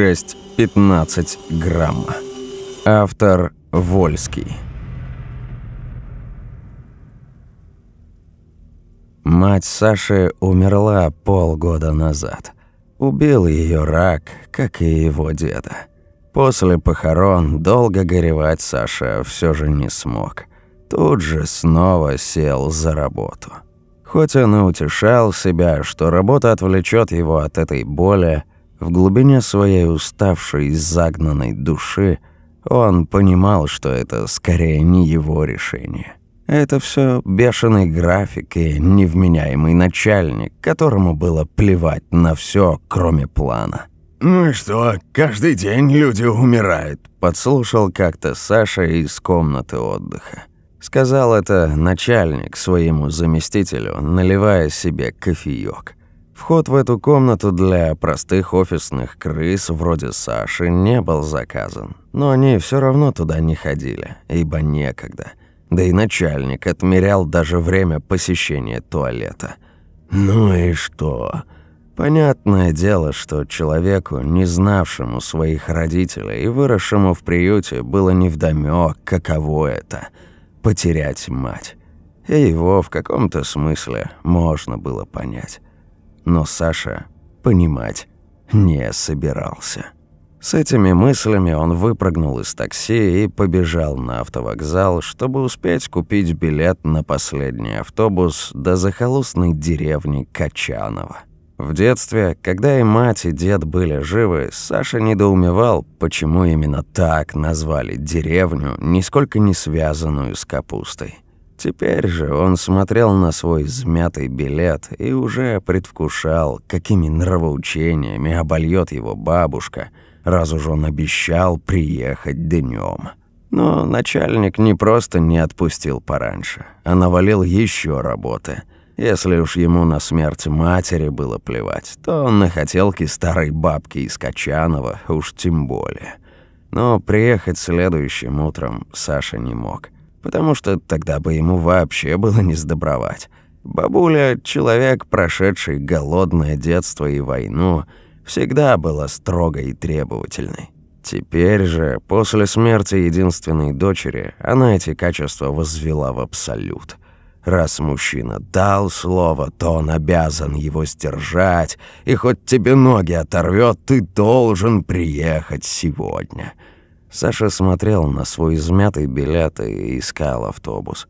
6-15 грамма. Автор Вольский. Мать Саши умерла полгода назад. Убил ее рак, как и его деда. После похорон долго горевать Саша все же не смог. Тут же снова сел за работу. Хоть он и утешал себя, что работа отвлечет его от этой боли, в глубине своей уставшей, загнанной души он понимал, что это скорее не его решение. Это все бешеный график и невменяемый начальник, которому было плевать на все, кроме плана. «Ну и что, каждый день люди умирают», — подслушал как-то Саша из комнаты отдыха. Сказал это начальник своему заместителю, наливая себе кофеёк. Вход в эту комнату для простых офисных крыс вроде Саши не был заказан, но они все равно туда не ходили, ибо некогда. Да и начальник отмерял даже время посещения туалета. Ну и что? Понятное дело, что человеку, не знавшему своих родителей и выросшему в приюте, было невдомёк, каково это – потерять мать. И его в каком-то смысле можно было понять. Но Саша понимать не собирался. С этими мыслями он выпрыгнул из такси и побежал на автовокзал, чтобы успеть купить билет на последний автобус до захолустной деревни Качанова. В детстве, когда и мать, и дед были живы, Саша недоумевал, почему именно так назвали деревню, нисколько не связанную с капустой. Теперь же он смотрел на свой измятый билет и уже предвкушал, какими нравоучениями обольет его бабушка, раз уж он обещал приехать днем. Но начальник не просто не отпустил пораньше, а навалил еще работы – если уж ему на смерть матери было плевать, то на хотелки старой бабки из Качанова уж тем более. Но приехать следующим утром Саша не мог, потому что тогда бы ему вообще было не сдобровать. Бабуля, человек, прошедший голодное детство и войну, всегда была строгой и требовательной. Теперь же, после смерти единственной дочери, она эти качества возвела в абсолют. Раз мужчина дал слово, то он обязан его сдержать, и хоть тебе ноги оторвет, ты должен приехать сегодня». Саша смотрел на свой измятый билет и искал автобус.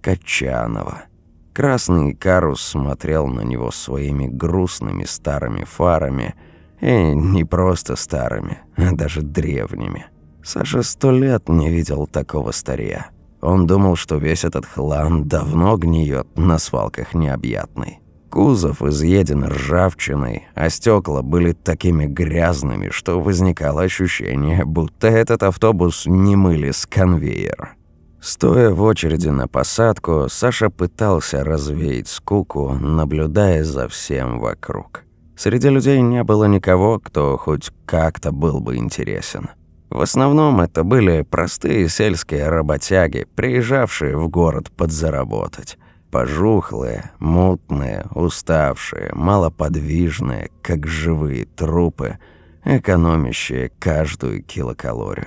Качанова. Красный карус смотрел на него своими грустными старыми фарами, и не просто старыми, а даже древними. Саша сто лет не видел такого старья. Он думал, что весь этот хлам давно гниет на свалках необъятной. Кузов изъеден ржавчиной, а стекла были такими грязными, что возникало ощущение, будто этот автобус не мыли с конвейера. Стоя в очереди на посадку, Саша пытался развеять скуку, наблюдая за всем вокруг. Среди людей не было никого, кто хоть как-то был бы интересен. В основном это были простые сельские работяги, приезжавшие в город подзаработать. Пожухлые, мутные, уставшие, малоподвижные, как живые трупы, экономящие каждую килокалорию.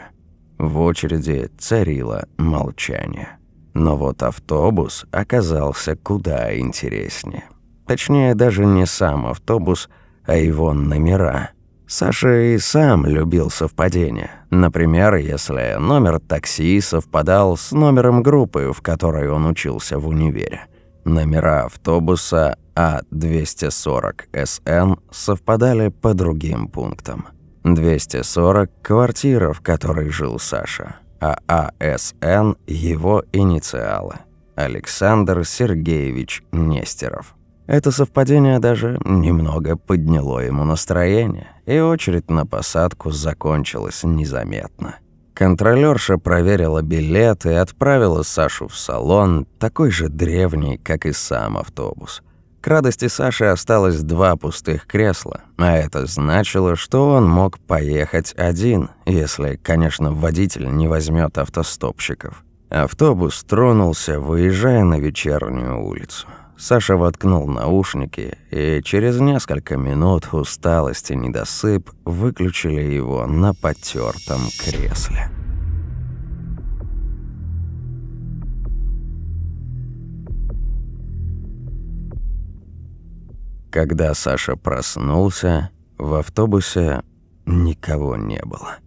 В очереди царило молчание. Но вот автобус оказался куда интереснее. Точнее, даже не сам автобус, а его номера – Саша и сам любил совпадения. Например, если номер такси совпадал с номером группы, в которой он учился в универе. Номера автобуса А240СН совпадали по другим пунктам. 240 – квартира, в которой жил Саша, а АСН – его инициалы. Александр Сергеевич Нестеров. Это совпадение даже немного подняло ему настроение, и очередь на посадку закончилась незаметно. Контролёрша проверила билет и отправила Сашу в салон, такой же древний, как и сам автобус. К радости Саши осталось два пустых кресла, а это значило, что он мог поехать один, если, конечно, водитель не возьмет автостопщиков. Автобус тронулся, выезжая на вечернюю улицу. Саша воткнул наушники, и через несколько минут усталость и недосып выключили его на потертом кресле. Когда Саша проснулся, в автобусе никого не было.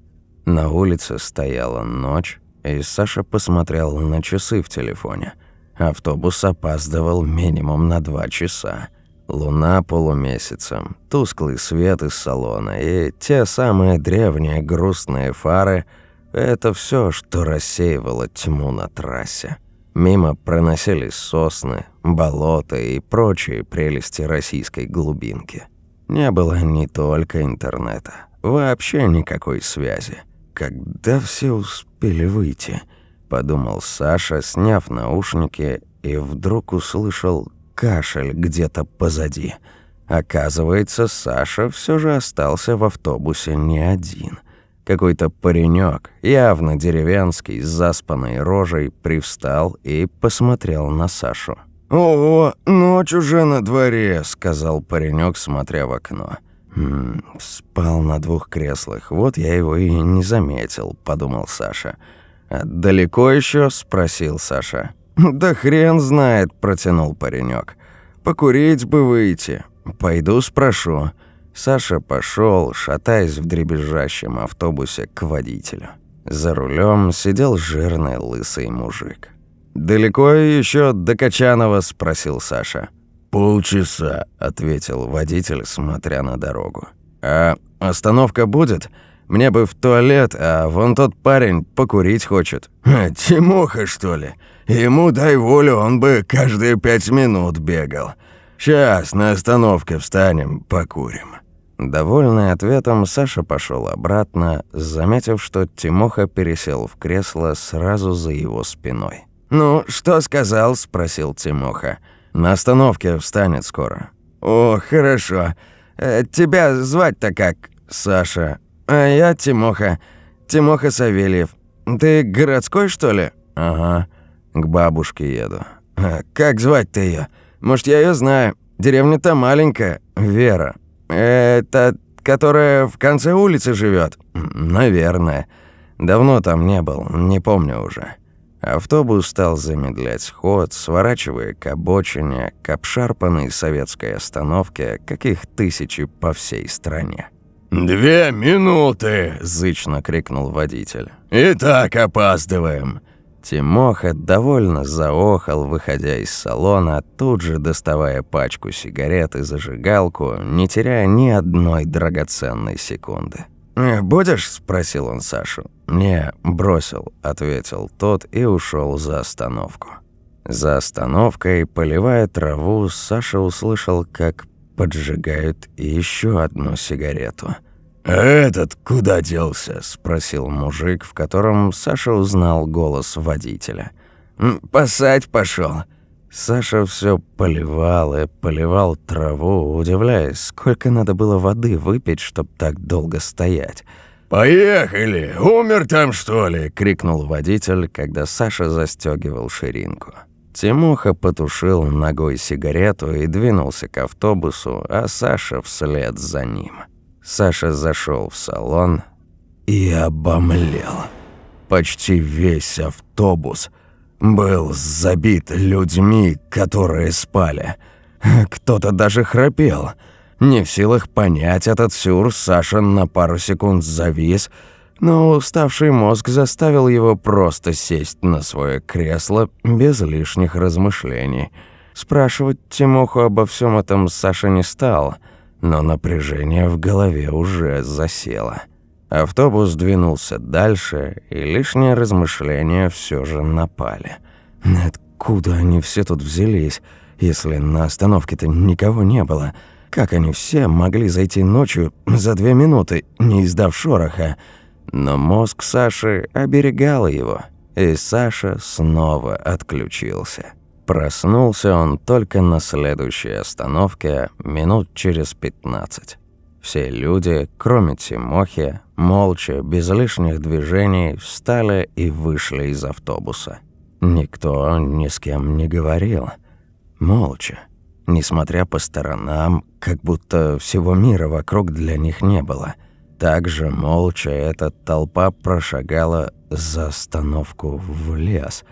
На улице стояла ночь, и Саша посмотрел на часы в телефоне. Автобус опаздывал минимум на два часа. Луна полумесяцем, тусклый свет из салона и те самые древние грустные фары – это все, что рассеивало тьму на трассе. Мимо проносились сосны, болота и прочие прелести российской глубинки. Не было не только интернета, вообще никакой связи. Когда все успели выйти, подумал Саша, сняв наушники, и вдруг услышал кашель где-то позади. Оказывается, Саша все же остался в автобусе не один – какой-то паренек, явно деревенский, с заспанной рожей, привстал и посмотрел на Сашу. «О, ночь уже на дворе», — сказал паренек, смотря в окно. «М -м, «Спал на двух креслах, вот я его и не заметил», — подумал Саша. «А далеко еще? спросил Саша. «Да хрен знает», — протянул паренек. «Покурить бы выйти. Пойду спрошу». Саша пошел, шатаясь в дребезжащем автобусе к водителю. За рулем сидел жирный лысый мужик. «Далеко еще до Качанова?» – спросил Саша. «Полчаса», – ответил водитель, смотря на дорогу. «А остановка будет? Мне бы в туалет, а вон тот парень покурить хочет». «Тимоха, что ли? Ему дай волю, он бы каждые пять минут бегал. Сейчас на остановке встанем, покурим». Довольный ответом, Саша пошел обратно, заметив, что Тимоха пересел в кресло сразу за его спиной. «Ну, что сказал?» – спросил Тимоха. «На остановке встанет скоро». «О, хорошо. Э, тебя звать-то как?» «Саша». «А я Тимоха. Тимоха Савельев. Ты городской, что ли?» «Ага. К бабушке еду». «Как звать-то ее? Может, я ее знаю? Деревня-то маленькая. Вера». «Это которая в конце улицы живет? «Наверное. Давно там не был, не помню уже». Автобус стал замедлять ход, сворачивая к обочине, к обшарпанной советской остановке, каких тысячи по всей стране. «Две минуты!» – зычно крикнул водитель. «И так опаздываем!» Тимоха довольно заохал, выходя из салона, тут же доставая пачку сигарет и зажигалку, не теряя ни одной драгоценной секунды. «Э, «Будешь?» – спросил он Сашу. «Не, бросил», – ответил тот и ушел за остановку. За остановкой, поливая траву, Саша услышал, как поджигают еще одну сигарету – «А этот куда делся?» – спросил мужик, в котором Саша узнал голос водителя. «Пасать пошел. Саша все поливал и поливал траву, удивляясь, сколько надо было воды выпить, чтобы так долго стоять. «Поехали! Умер там, что ли?» – крикнул водитель, когда Саша застегивал ширинку. Тимоха потушил ногой сигарету и двинулся к автобусу, а Саша вслед за ним. Саша зашел в салон и обомлел. Почти весь автобус был забит людьми, которые спали. Кто-то даже храпел. Не в силах понять этот сюр, Саша на пару секунд завис, но уставший мозг заставил его просто сесть на свое кресло без лишних размышлений. Спрашивать Тимоху обо всем этом Саша не стал – но напряжение в голове уже засело. Автобус двинулся дальше, и лишние размышления все же напали. Откуда они все тут взялись, если на остановке-то никого не было? Как они все могли зайти ночью за две минуты, не издав шороха? Но мозг Саши оберегал его, и Саша снова отключился. Проснулся он только на следующей остановке минут через пятнадцать. Все люди, кроме Тимохи, молча, без лишних движений, встали и вышли из автобуса. Никто ни с кем не говорил. Молча. несмотря по сторонам, как будто всего мира вокруг для них не было. Также молча эта толпа прошагала за остановку в лес.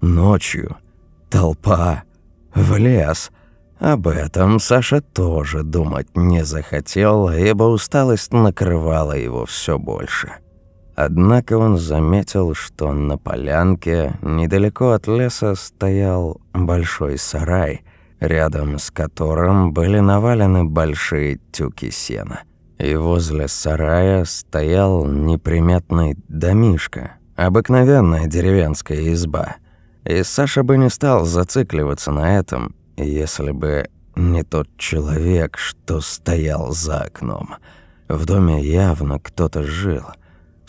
Ночью. Толпа. В лес. Об этом Саша тоже думать не захотел, ибо усталость накрывала его все больше. Однако он заметил, что на полянке, недалеко от леса, стоял большой сарай, рядом с которым были навалены большие тюки сена. И возле сарая стоял неприметный домишко, обыкновенная деревенская изба. И Саша бы не стал зацикливаться на этом, если бы не тот человек, что стоял за окном. В доме явно кто-то жил –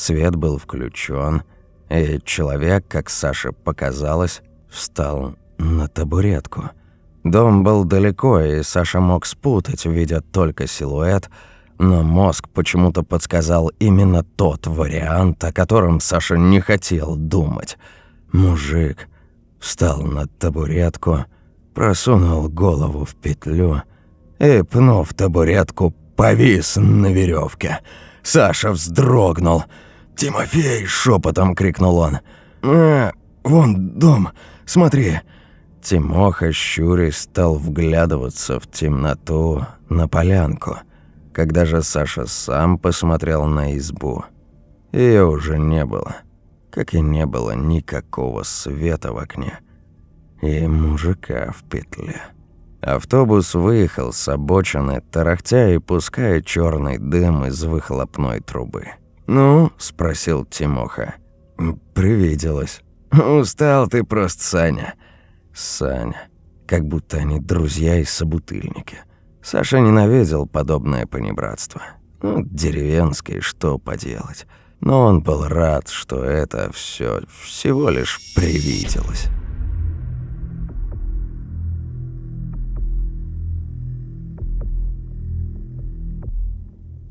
Свет был включен, и человек, как Саше показалось, встал на табуретку. Дом был далеко, и Саша мог спутать, видя только силуэт, но мозг почему-то подсказал именно тот вариант, о котором Саша не хотел думать. Мужик встал на табуретку, просунул голову в петлю и, пнув табуретку, повис на веревке. Саша вздрогнул – «Тимофей!» – шепотом крикнул он. «А, вон дом, смотри!» Тимоха, щурясь, стал вглядываться в темноту на полянку. Когда же Саша сам посмотрел на избу, ее уже не было, как и не было никакого света в окне и мужика в петле. Автобус выехал с обочины, тарахтя и пуская черный дым из выхлопной трубы. «Ну?» – спросил Тимоха. «Привиделось. Устал ты просто, Саня». «Саня. Как будто они друзья и собутыльники». Саша ненавидел подобное понебратство. Ну, деревенский, что поделать. Но он был рад, что это все всего лишь привиделось.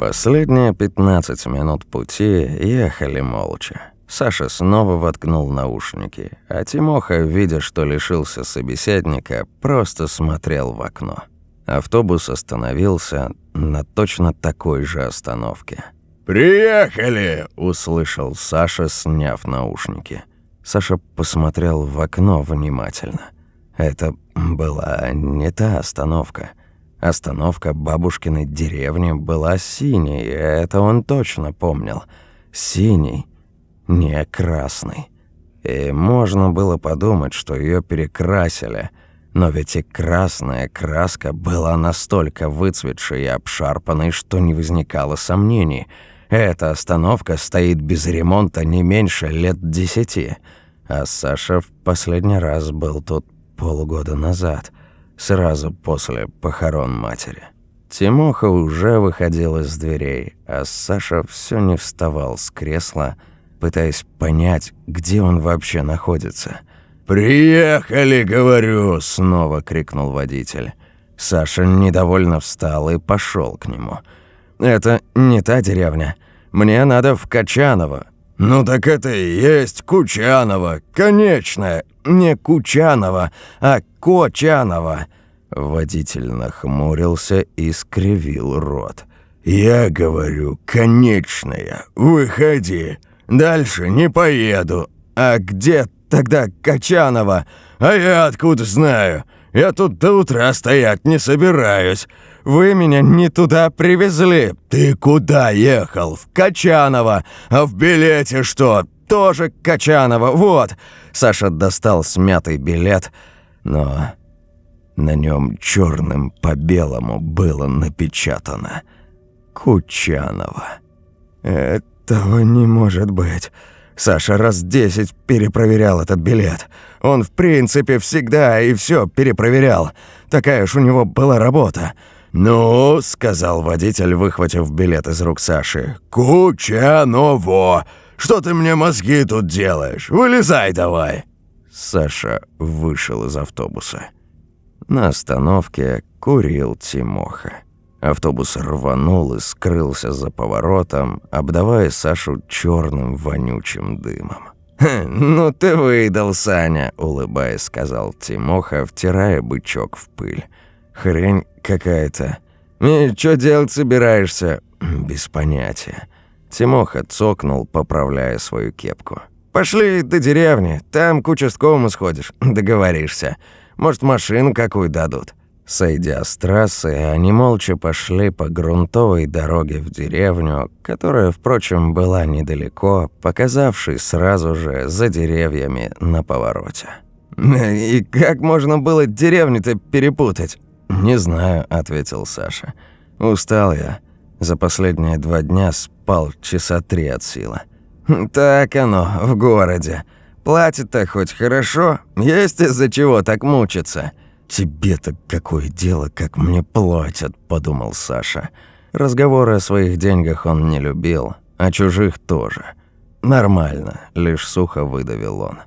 Последние 15 минут пути ехали молча. Саша снова воткнул наушники, а Тимоха, видя, что лишился собеседника, просто смотрел в окно. Автобус остановился на точно такой же остановке. «Приехали!» – услышал Саша, сняв наушники. Саша посмотрел в окно внимательно. Это была не та остановка – Остановка бабушкиной деревни была синей, это он точно помнил. Синий, не красный. И можно было подумать, что ее перекрасили, но ведь и красная краска была настолько выцветшей и обшарпанной, что не возникало сомнений. Эта остановка стоит без ремонта не меньше лет десяти. А Саша в последний раз был тут полгода назад – сразу после похорон матери. Тимоха уже выходил из дверей, а Саша все не вставал с кресла, пытаясь понять, где он вообще находится. «Приехали, говорю!» – снова крикнул водитель. Саша недовольно встал и пошел к нему. «Это не та деревня. Мне надо в Качаново». «Ну так это и есть Кучаново, конечное, не Кучаново, а Кочаново». Водитель нахмурился и скривил рот. «Я говорю, конечная, выходи. Дальше не поеду. А где тогда Качаново? А я откуда знаю? Я тут до утра стоять не собираюсь. Вы меня не туда привезли. Ты куда ехал? В Качаново. А в билете что? Тоже Качаново. Вот. Саша достал смятый билет, но на нем черным по белому было напечатано «Кучаново». Этого не может быть. Саша раз десять перепроверял этот билет. Он, в принципе, всегда и все перепроверял. Такая уж у него была работа. «Ну», — сказал водитель, выхватив билет из рук Саши, «Кучаново! Что ты мне мозги тут делаешь? Вылезай давай!» Саша вышел из автобуса. На остановке курил Тимоха. Автобус рванул и скрылся за поворотом, обдавая Сашу черным вонючим дымом. «Ну ты выдал, Саня», — улыбаясь, сказал Тимоха, втирая бычок в пыль. Хрень какая-то. И чё делать собираешься? Без понятия. Тимоха цокнул, поправляя свою кепку. «Пошли до деревни, там к участковому сходишь, договоришься. Может, машину какую дадут». Сойдя с трассы, они молча пошли по грунтовой дороге в деревню, которая, впрочем, была недалеко, показавшись сразу же за деревьями на повороте. «И как можно было деревню-то перепутать?» «Не знаю», — ответил Саша. «Устал я. За последние два дня спал часа три от силы». «Так оно, в городе. Платит-то хоть хорошо, есть из-за чего так мучиться». «Тебе-то какое дело, как мне платят», – подумал Саша. Разговоры о своих деньгах он не любил, а чужих тоже. «Нормально», – лишь сухо выдавил он.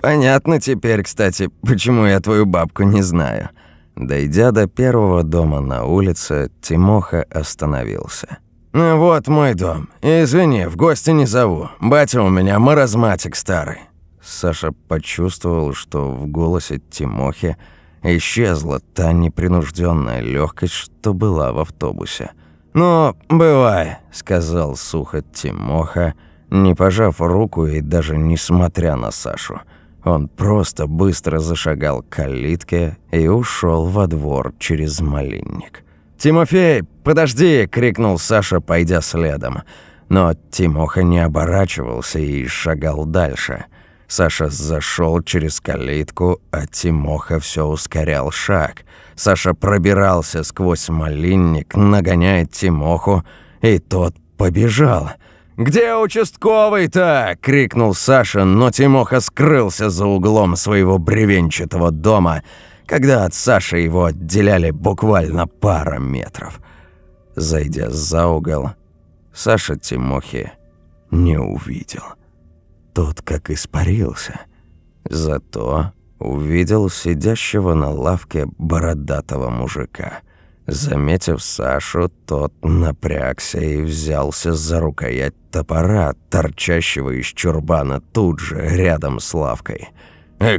«Понятно теперь, кстати, почему я твою бабку не знаю». Дойдя до первого дома на улице, Тимоха остановился. «Ну вот мой дом. Извини, в гости не зову. Батя у меня маразматик старый». Саша почувствовал, что в голосе Тимохи – Исчезла та непринужденная легкость, что была в автобусе. «Ну, бывай», — сказал сухо Тимоха, не пожав руку и даже не смотря на Сашу. Он просто быстро зашагал к калитке и ушел во двор через малинник. «Тимофей, подожди!» — крикнул Саша, пойдя следом. Но Тимоха не оборачивался и шагал дальше — Саша зашел через калитку, а Тимоха все ускорял шаг. Саша пробирался сквозь малинник, нагоняя Тимоху, и тот побежал. «Где участковый-то?» — крикнул Саша, но Тимоха скрылся за углом своего бревенчатого дома, когда от Саши его отделяли буквально пара метров. Зайдя за угол, Саша Тимохи не увидел тот как испарился. Зато увидел сидящего на лавке бородатого мужика. Заметив Сашу, тот напрягся и взялся за рукоять топора, торчащего из чурбана тут же, рядом с лавкой.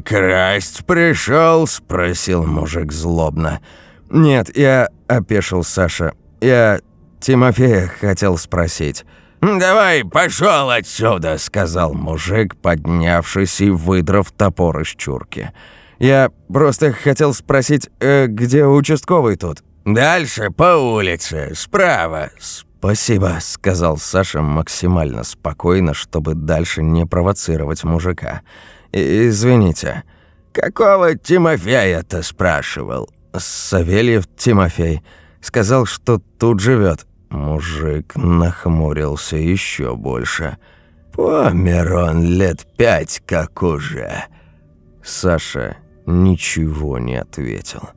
«Красть пришел? спросил мужик злобно. «Нет, я...» – опешил Саша. «Я Тимофея хотел спросить». «Давай, пошел отсюда», — сказал мужик, поднявшись и выдрав топор из чурки. «Я просто хотел спросить, э, где участковый тут?» «Дальше по улице, справа». «Спасибо», — сказал Саша максимально спокойно, чтобы дальше не провоцировать мужика. «Извините». «Какого Тимофея-то спрашивал?» «Савельев Тимофей. Сказал, что тут живет. Мужик нахмурился еще больше. «Помер он лет пять, как уже». Саша ничего не ответил.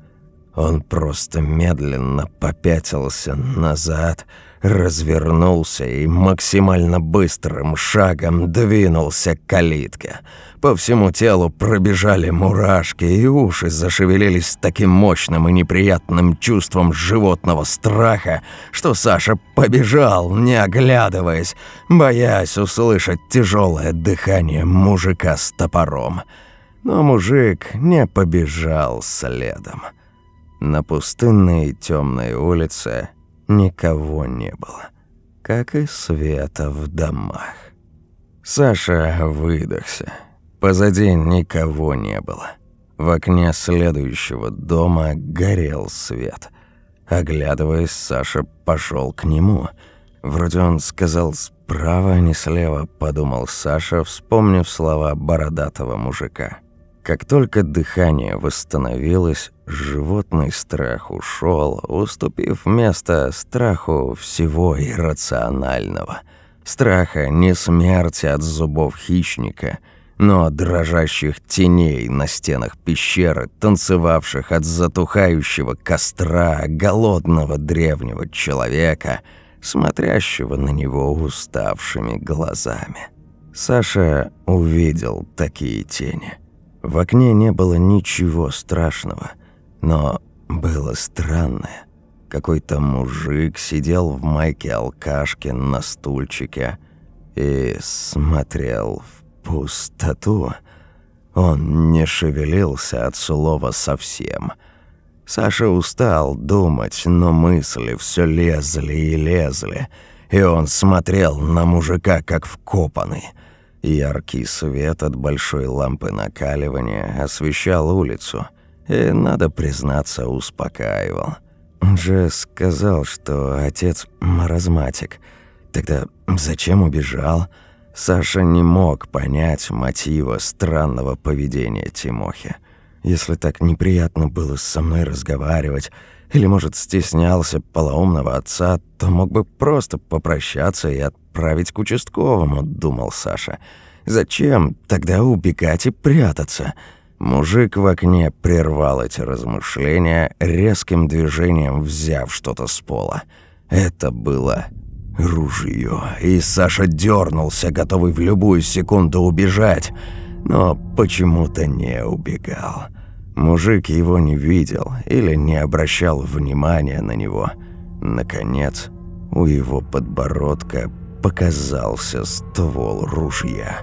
Он просто медленно попятился назад, развернулся и максимально быстрым шагом двинулся к калитке. По всему телу пробежали мурашки, и уши зашевелились с таким мощным и неприятным чувством животного страха, что Саша побежал, не оглядываясь, боясь услышать тяжелое дыхание мужика с топором. Но мужик не побежал следом. На пустынной темной улице никого не было, как и света в домах. Саша выдохся. Позади никого не было. В окне следующего дома горел свет. Оглядываясь, Саша пошел к нему. Вроде он сказал «справа, а не слева», подумал Саша, вспомнив слова бородатого мужика. Как только дыхание восстановилось, животный страх ушел, уступив место страху всего иррационального. Страха не смерти от зубов хищника – но дрожащих теней на стенах пещеры, танцевавших от затухающего костра голодного древнего человека, смотрящего на него уставшими глазами. Саша увидел такие тени. В окне не было ничего страшного, но было странное. Какой-то мужик сидел в майке алкашки на стульчике и смотрел в пустоту. Он не шевелился от слова совсем. Саша устал думать, но мысли все лезли и лезли, и он смотрел на мужика как вкопанный. Яркий свет от большой лампы накаливания освещал улицу, и, надо признаться, успокаивал. Же сказал, что отец маразматик. Тогда зачем убежал? Саша не мог понять мотива странного поведения Тимохи. Если так неприятно было со мной разговаривать, или, может, стеснялся полоумного отца, то мог бы просто попрощаться и отправить к участковому, думал Саша. Зачем тогда убегать и прятаться? Мужик в окне прервал эти размышления, резким движением взяв что-то с пола. Это было ружье, и Саша дернулся, готовый в любую секунду убежать, но почему-то не убегал. Мужик его не видел или не обращал внимания на него. Наконец, у его подбородка показался ствол ружья.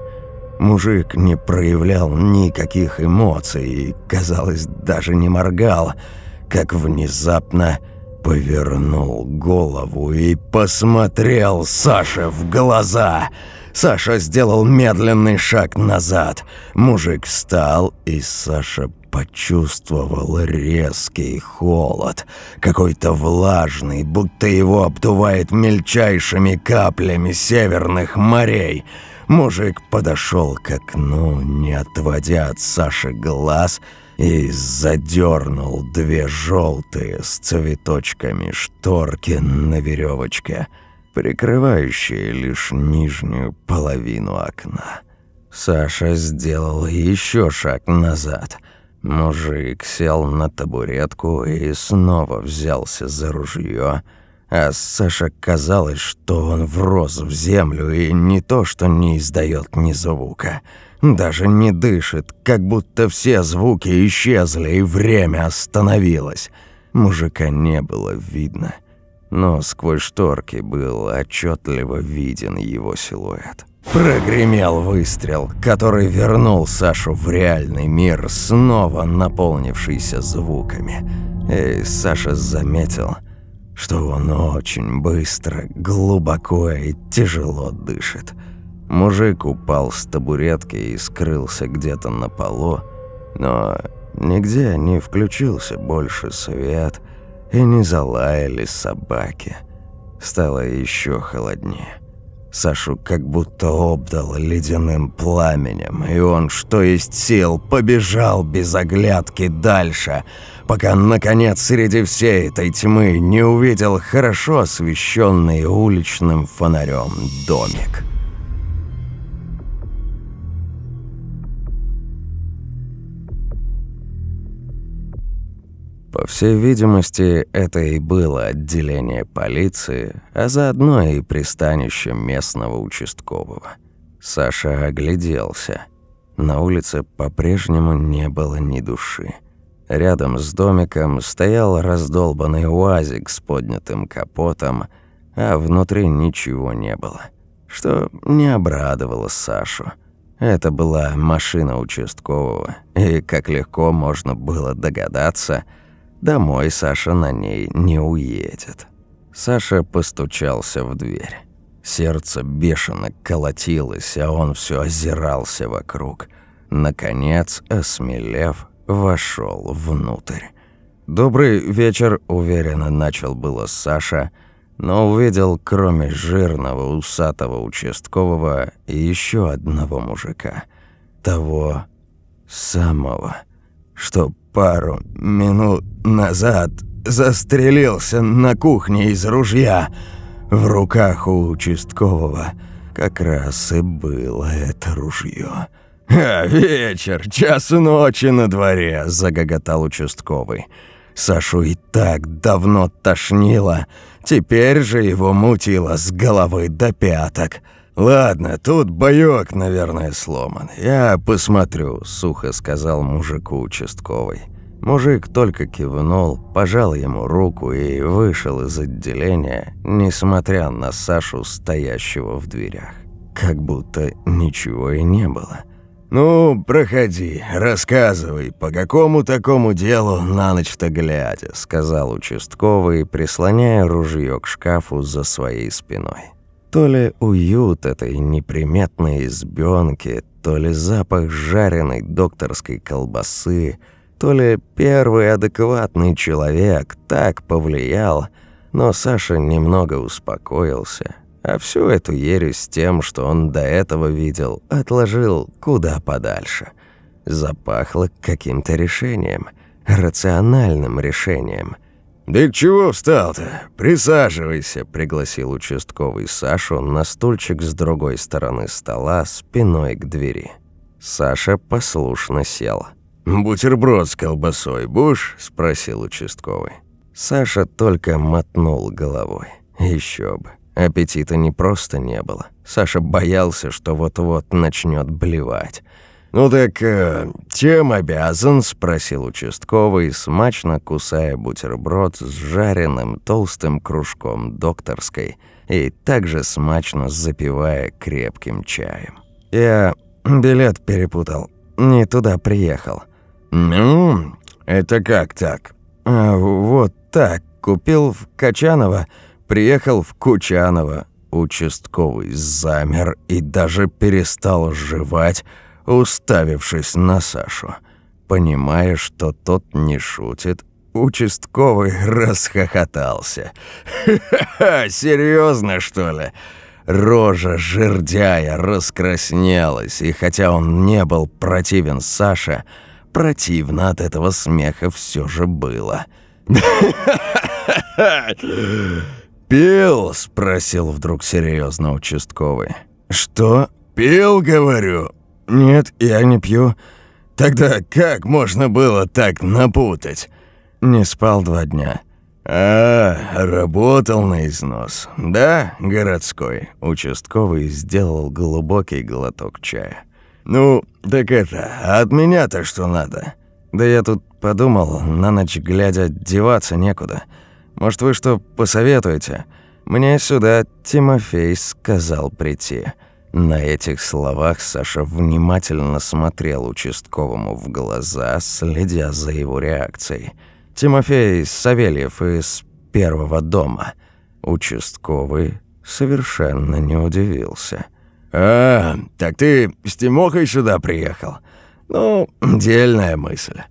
Мужик не проявлял никаких эмоций и, казалось, даже не моргал, как внезапно повернул голову и посмотрел Саше в глаза. Саша сделал медленный шаг назад. Мужик встал, и Саша почувствовал резкий холод, какой-то влажный, будто его обдувает мельчайшими каплями северных морей. Мужик подошел к окну, не отводя от Саши глаз, и задернул две желтые с цветочками шторки на веревочке, прикрывающие лишь нижнюю половину окна. Саша сделал еще шаг назад — Мужик сел на табуретку и снова взялся за ружье, а Саша казалось, что он врос в землю и не то, что не издает ни звука, даже не дышит, как будто все звуки исчезли и время остановилось. Мужика не было видно, но сквозь шторки был отчетливо виден его силуэт. Прогремел выстрел, который вернул Сашу в реальный мир, снова наполнившийся звуками. И Саша заметил, что он очень быстро, глубоко и тяжело дышит. Мужик упал с табуретки и скрылся где-то на полу, но нигде не включился больше свет и не залаяли собаки. Стало еще холоднее. Сашу как будто обдал ледяным пламенем, и он, что есть сил, побежал без оглядки дальше, пока, наконец, среди всей этой тьмы не увидел хорошо освещенный уличным фонарем домик. По всей видимости, это и было отделение полиции, а заодно и пристанище местного участкового. Саша огляделся. На улице по-прежнему не было ни души. Рядом с домиком стоял раздолбанный уазик с поднятым капотом, а внутри ничего не было, что не обрадовало Сашу. Это была машина участкового, и, как легко можно было догадаться – Домой Саша на ней не уедет. Саша постучался в дверь. Сердце бешено колотилось, а он все озирался вокруг. Наконец, осмелев, вошел внутрь. «Добрый вечер», — уверенно начал было Саша, но увидел, кроме жирного усатого участкового, еще одного мужика. Того самого, что пару минут назад застрелился на кухне из ружья. В руках у участкового как раз и было это ружье. «А, вечер, час ночи на дворе», — загоготал участковый. Сашу и так давно тошнило, теперь же его мутило с головы до пяток. «Ладно, тут боёк, наверное, сломан. Я посмотрю», — сухо сказал мужику участковый. Мужик только кивнул, пожал ему руку и вышел из отделения, несмотря на Сашу, стоящего в дверях. Как будто ничего и не было. «Ну, проходи, рассказывай, по какому такому делу на ночь-то глядя», сказал участковый, прислоняя ружье к шкафу за своей спиной. То ли уют этой неприметной избенки, то ли запах жареной докторской колбасы, то ли первый адекватный человек так повлиял, но Саша немного успокоился, а всю эту ересь тем, что он до этого видел, отложил куда подальше. Запахло каким-то решением, рациональным решением. «Да чего встал-то? Присаживайся», — пригласил участковый Сашу на стульчик с другой стороны стола, спиной к двери. Саша послушно сел. «Бутерброд с колбасой будешь?» – спросил участковый. Саша только мотнул головой. Еще бы. Аппетита не просто не было. Саша боялся, что вот-вот начнет блевать. «Ну так э, чем обязан?» – спросил участковый, смачно кусая бутерброд с жареным толстым кружком докторской и также смачно запивая крепким чаем. «Я билет перепутал. Не туда приехал». «Ну, это как так?» а, «Вот так. Купил в Качаново, приехал в Кучаново». Участковый замер и даже перестал жевать, уставившись на Сашу. Понимая, что тот не шутит, участковый расхохотался. «Ха-ха, серьезно, что ли?» Рожа жердяя раскраснелась, и хотя он не был противен Саше, противно от этого смеха все же было. «Пил?» – спросил вдруг серьезно участковый. «Что?» «Пил, говорю?» «Нет, я не пью». «Тогда как можно было так напутать?» «Не спал два дня». «А, работал на износ. Да, городской?» Участковый сделал глубокий глоток чая. «Ну, так это, от меня-то что надо?» «Да я тут подумал, на ночь глядя, деваться некуда. Может, вы что посоветуете? Мне сюда Тимофей сказал прийти». На этих словах Саша внимательно смотрел участковому в глаза, следя за его реакцией. «Тимофей Савельев из первого дома». Участковый совершенно не удивился. «А, так ты с Тимохой сюда приехал? Ну, дельная мысль.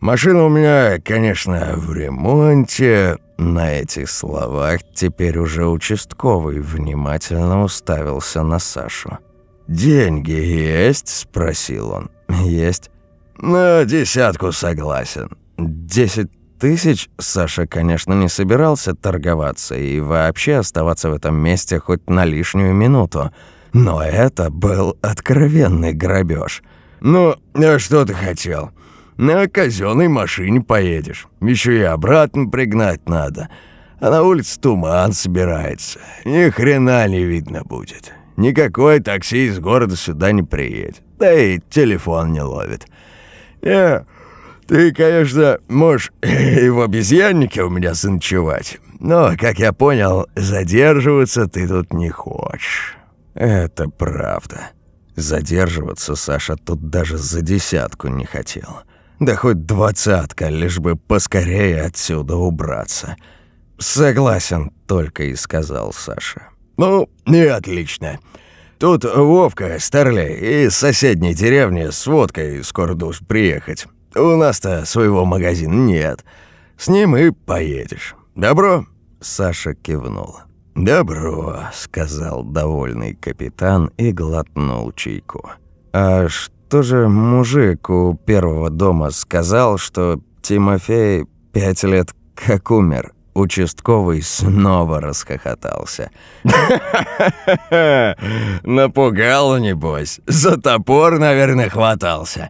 Машина у меня, конечно, в ремонте». На этих словах теперь уже участковый внимательно уставился на Сашу. «Деньги есть?» – спросил он. «Есть». «На десятку согласен». «Десять тысяч?» Саша, конечно, не собирался торговаться и вообще оставаться в этом месте хоть на лишнюю минуту. Но это был откровенный грабеж. «Ну, а что ты хотел? На казенной машине поедешь. Еще и обратно пригнать надо. А на улице туман собирается. Ни хрена не видно будет. Никакой такси из города сюда не приедет. Да и телефон не ловит. Не, ты, конечно, можешь и в обезьяннике у меня заночевать. Но, как я понял, задерживаться ты тут не хочешь». Это правда. Задерживаться Саша тут даже за десятку не хотел. Да хоть двадцатка, лишь бы поскорее отсюда убраться. «Согласен», — только и сказал Саша. «Ну, и отлично. Тут Вовка, старлей, из соседней деревни с водкой скоро должен приехать. У нас-то своего магазина нет. С ним и поедешь. Добро?» Саша кивнул. «Добро», — сказал довольный капитан и глотнул чайку. «А же мужик у первого дома сказал, что Тимофей пять лет как умер?» Участковый снова расхохотался. Напугал, небось. За топор, наверное, хватался.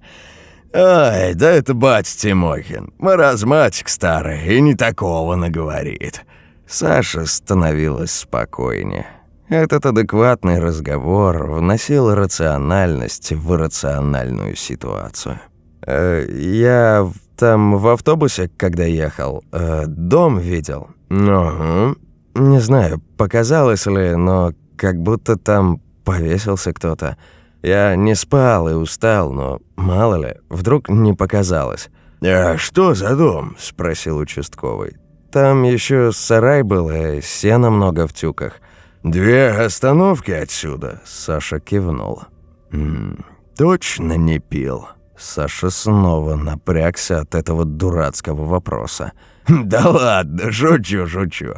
Ай, да это батя Тимохин. Маразматик старый и не такого наговорит. Саша становилась спокойнее. Этот адекватный разговор вносил рациональность в иррациональную ситуацию. Э, «Я там в автобусе, когда ехал, э, дом видел». «Угу». «Не знаю, показалось ли, но как будто там повесился кто-то. Я не спал и устал, но мало ли, вдруг не показалось. «А что за дом?» – спросил участковый. «Там еще сарай был, и сена много в тюках». «Две остановки отсюда?» – Саша кивнул. «М -м, «Точно не пил?» Саша снова напрягся от этого дурацкого вопроса. «Да ладно, шучу, шучу.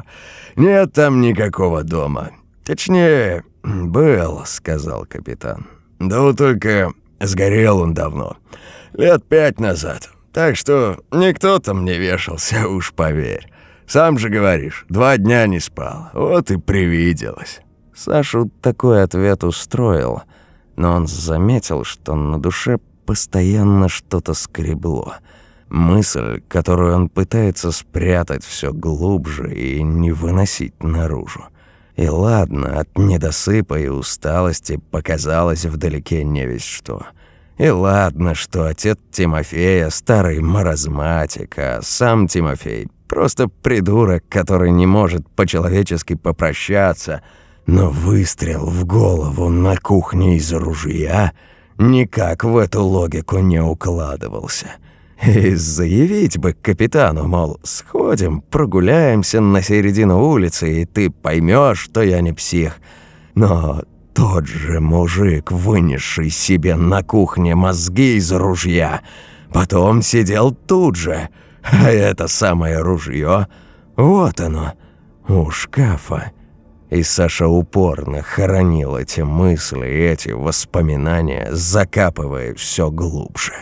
Нет там никакого дома. Точнее, был», — сказал капитан. «Да вот только сгорел он давно. Лет пять назад. Так что никто там не вешался, уж поверь. Сам же говоришь, два дня не спал. Вот и привиделось». Сашу такой ответ устроил, но он заметил, что на душе постоянно что-то скребло. Мысль, которую он пытается спрятать все глубже и не выносить наружу. И ладно, от недосыпа и усталости показалось вдалеке не весь что. И ладно, что отец Тимофея старый маразматик, а сам Тимофей просто придурок, который не может по-человечески попрощаться. Но выстрел в голову на кухне из ружья — никак в эту логику не укладывался. И заявить бы капитану, мол, сходим, прогуляемся на середину улицы, и ты поймешь, что я не псих. Но тот же мужик, вынесший себе на кухне мозги из ружья, потом сидел тут же, а это самое ружье, вот оно, у шкафа. И Саша упорно хоронил эти мысли и эти воспоминания, закапывая все глубже.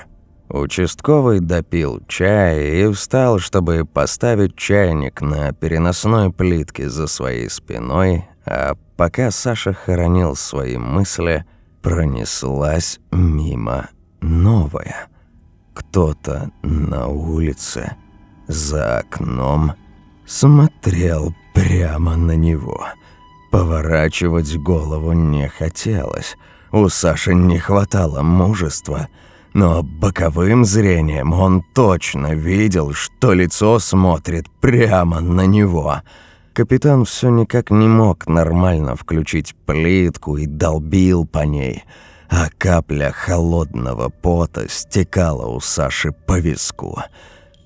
Участковый допил чай и встал, чтобы поставить чайник на переносной плитке за своей спиной, а пока Саша хоронил свои мысли, пронеслась мимо новая. Кто-то на улице, за окном, смотрел прямо на него – Поворачивать голову не хотелось. У Саши не хватало мужества. Но боковым зрением он точно видел, что лицо смотрит прямо на него. Капитан все никак не мог нормально включить плитку и долбил по ней, а капля холодного пота стекала у Саши по виску.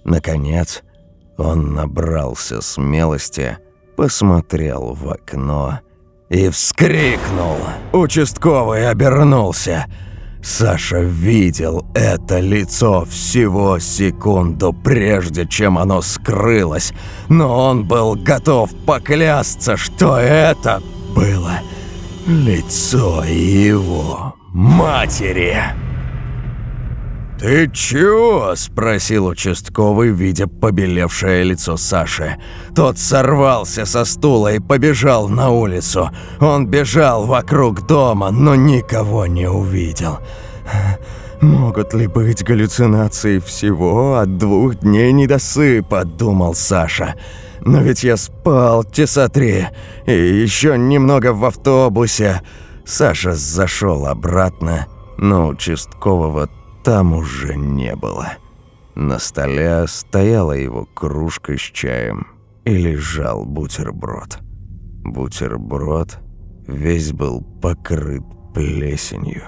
Наконец, он набрался смелости – посмотрел в окно и вскрикнул. Участковый обернулся. Саша видел это лицо всего секунду, прежде чем оно скрылось, но он был готов поклясться, что это было лицо его матери. «Ты чего?» – спросил участковый, видя побелевшее лицо Саши. Тот сорвался со стула и побежал на улицу. Он бежал вокруг дома, но никого не увидел. «Могут ли быть галлюцинации всего от двух дней недосыпа?» – думал Саша. «Но ведь я спал часа три, и еще немного в автобусе». Саша зашел обратно, но участкового там уже не было. На столе стояла его кружка с чаем и лежал бутерброд. Бутерброд весь был покрыт плесенью,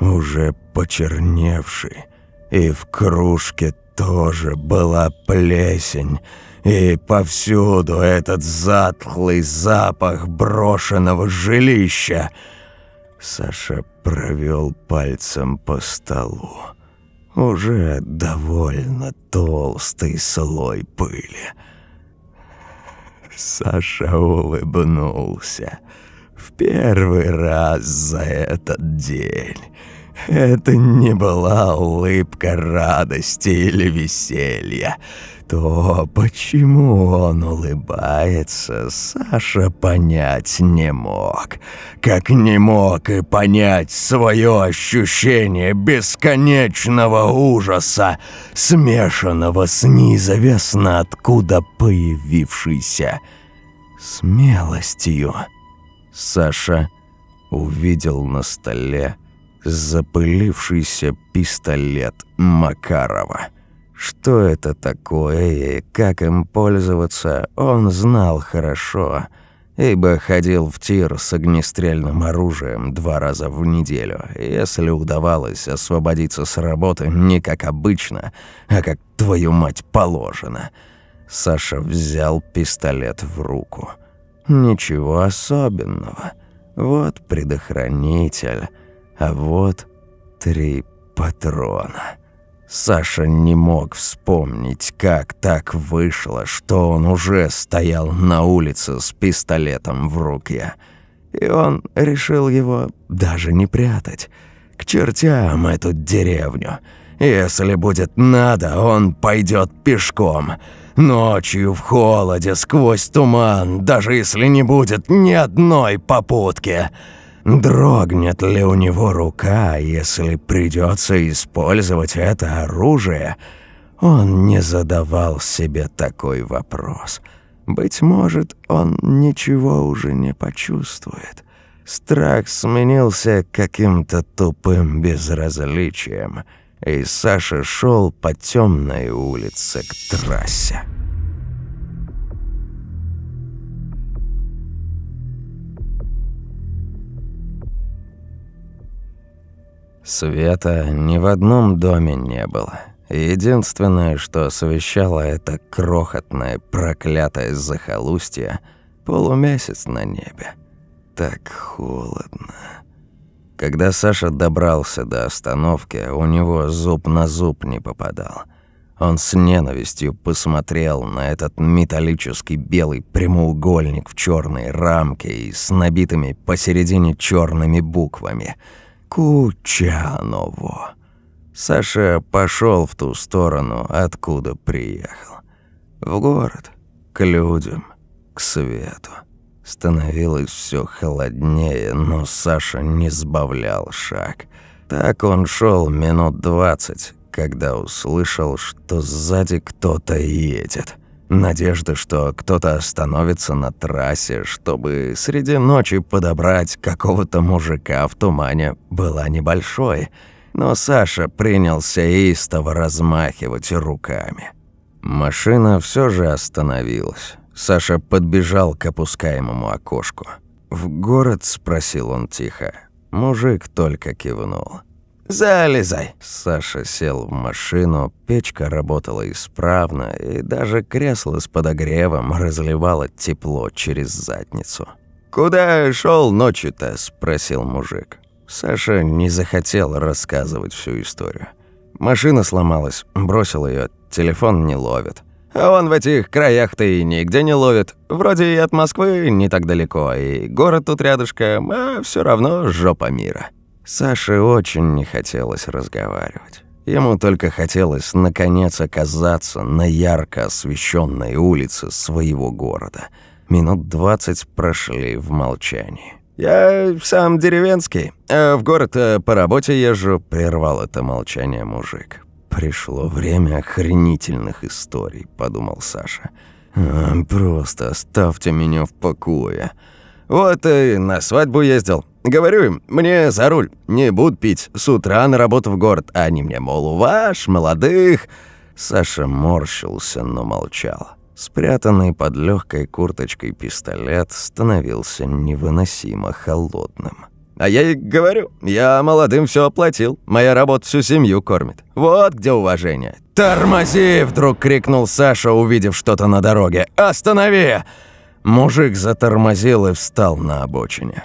уже почерневший, и в кружке тоже была плесень, и повсюду этот затхлый запах брошенного жилища — Саша провел пальцем по столу. Уже довольно толстый слой пыли. Саша улыбнулся. В первый раз за этот день. Это не была улыбка радости или веселья. То, почему он улыбается, Саша понять не мог. Как не мог и понять свое ощущение бесконечного ужаса, смешанного с неизвестно откуда появившейся смелостью. Саша увидел на столе запылившийся пистолет Макарова. Что это такое и как им пользоваться, он знал хорошо. ибо ходил в тир с огнестрельным оружием два раза в неделю, если удавалось освободиться с работы не как обычно, а как твою мать положено. Саша взял пистолет в руку. Ничего особенного. Вот предохранитель, а вот три патрона. Саша не мог вспомнить, как так вышло, что он уже стоял на улице с пистолетом в руке. И он решил его даже не прятать. К чертям эту деревню. Если будет надо, он пойдет пешком. Ночью в холоде, сквозь туман, даже если не будет ни одной попутки. Дрогнет ли у него рука, если придется использовать это оружие? Он не задавал себе такой вопрос. Быть может, он ничего уже не почувствует. Страх сменился каким-то тупым безразличием, и Саша шел по темной улице к трассе. Света ни в одном доме не было. Единственное, что освещало это крохотное проклятое захолустье – полумесяц на небе. Так холодно. Когда Саша добрался до остановки, у него зуб на зуб не попадал. Он с ненавистью посмотрел на этот металлический белый прямоугольник в черной рамке и с набитыми посередине черными буквами – Кучаново. Саша пошел в ту сторону, откуда приехал. В город, к людям, к свету. Становилось все холоднее, но Саша не сбавлял шаг. Так он шел минут двадцать, когда услышал, что сзади кто-то едет. Надежда, что кто-то остановится на трассе, чтобы среди ночи подобрать какого-то мужика в тумане, была небольшой. Но Саша принялся истово размахивать руками. Машина все же остановилась. Саша подбежал к опускаемому окошку. «В город?» – спросил он тихо. Мужик только кивнул. «Залезай!» Саша сел в машину, печка работала исправно, и даже кресло с подогревом разливало тепло через задницу. «Куда шел ночью-то?» – спросил мужик. Саша не захотел рассказывать всю историю. Машина сломалась, бросил ее, телефон не ловит. А он в этих краях-то и нигде не ловит. Вроде и от Москвы не так далеко, и город тут рядышком, а все равно жопа мира. Саше очень не хотелось разговаривать. Ему только хотелось наконец оказаться на ярко освещенной улице своего города. Минут двадцать прошли в молчании. «Я сам деревенский, а в город э, по работе езжу», — прервал это молчание мужик. «Пришло время охренительных историй», — подумал Саша. «А, «Просто оставьте меня в покое». «Вот и на свадьбу ездил. Говорю им, мне за руль, не буду пить, с утра на работу в город, они мне, мол, ваш, молодых». Саша морщился, но молчал. Спрятанный под легкой курточкой пистолет становился невыносимо холодным. А я и говорю, я молодым все оплатил, моя работа всю семью кормит. Вот где уважение. «Тормози!» – вдруг крикнул Саша, увидев что-то на дороге. «Останови!» Мужик затормозил и встал на обочине.